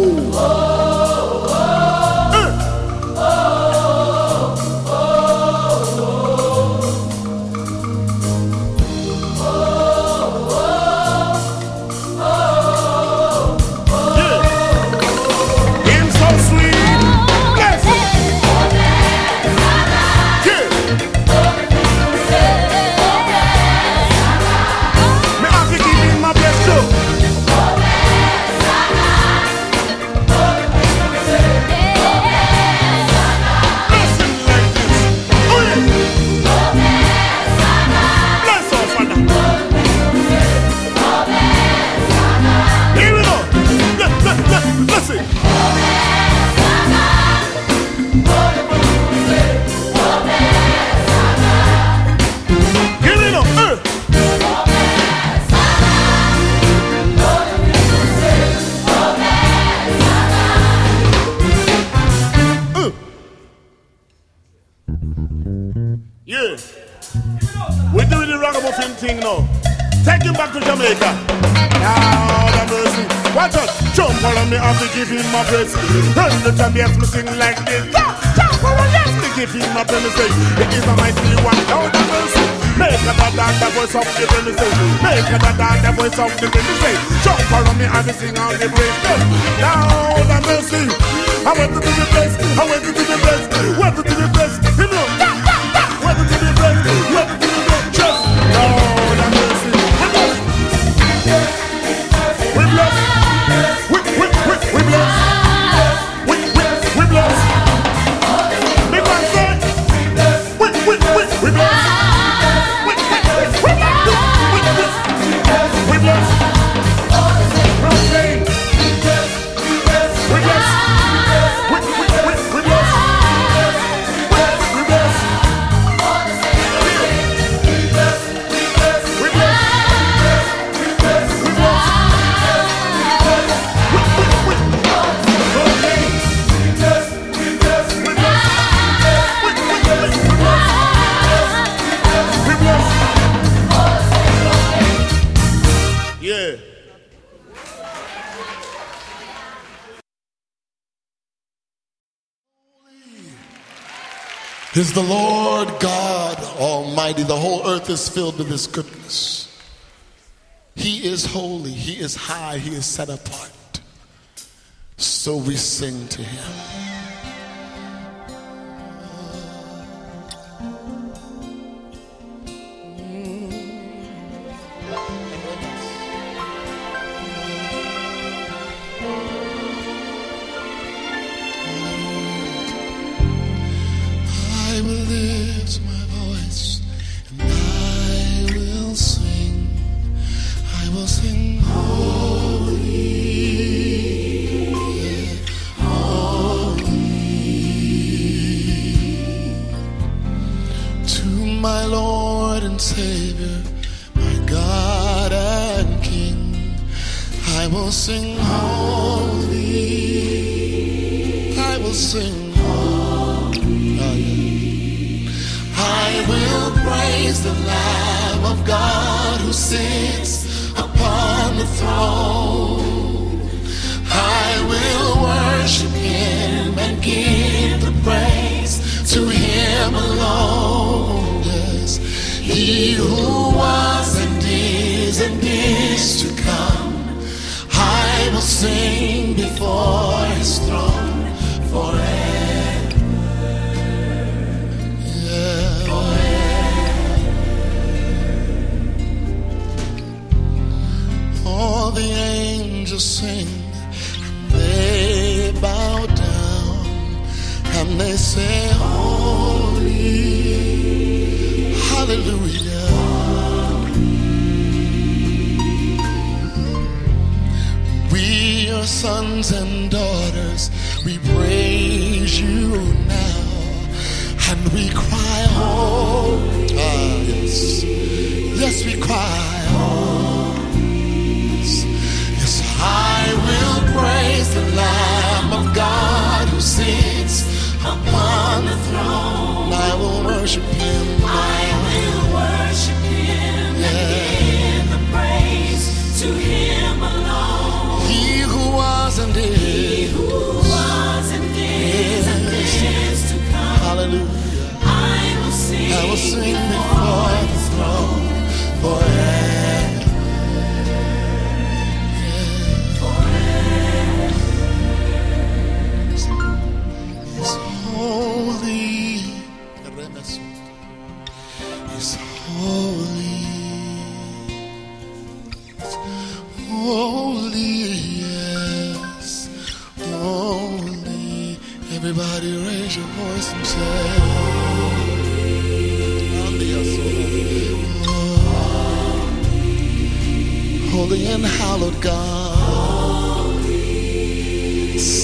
oh. king now. Take him back to Jamaica. Now the mercy. Watch out. Jump on me, I have to give him my praise. Run the champions, me sing like this. Jump on me, to give him my praise. It is a mighty one. Now the mercy. Make a dad the voice of the ministry. Make a dad the voice of the ministry. Jump on me, I have to sing all the praise. Now the mercy. I went to the best. I went to the best. Went to the best. You know. is the Lord God Almighty. The whole earth is filled with His goodness. He is holy, He is high, He is set apart. So we sing to Him. He who was and is and is to come. I will sing before his throne forever. Yeah. All the angels sing, they bow down and they say, Hallelujah. We are sons and daughters, we praise you now, and we cry, Holy. Ah, yes, yes, we cry,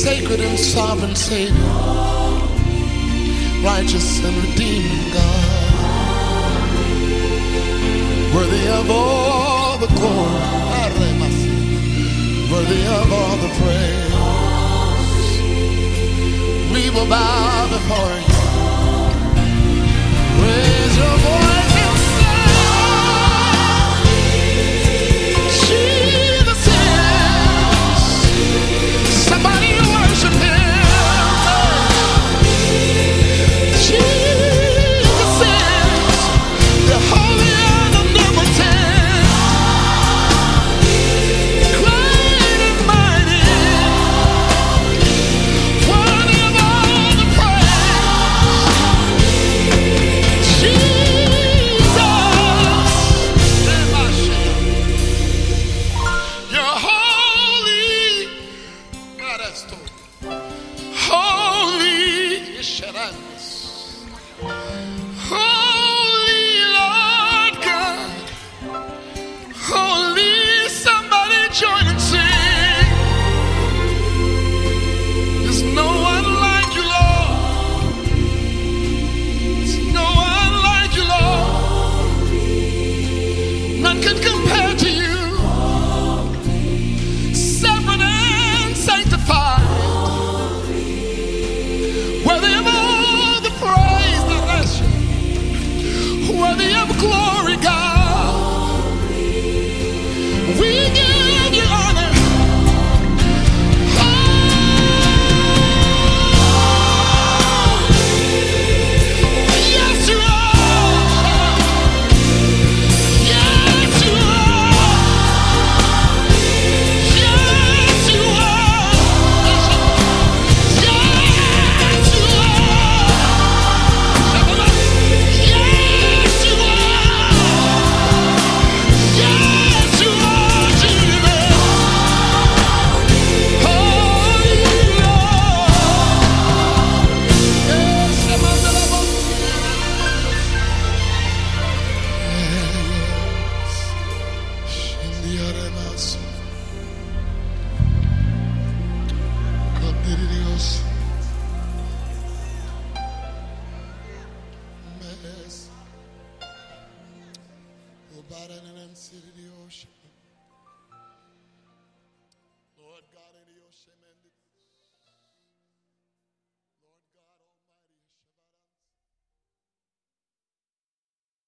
sacred and sovereign Savior, righteous and redeeming God, worthy of all the glory, worthy of all the praise. We will bow before you. Raise your voice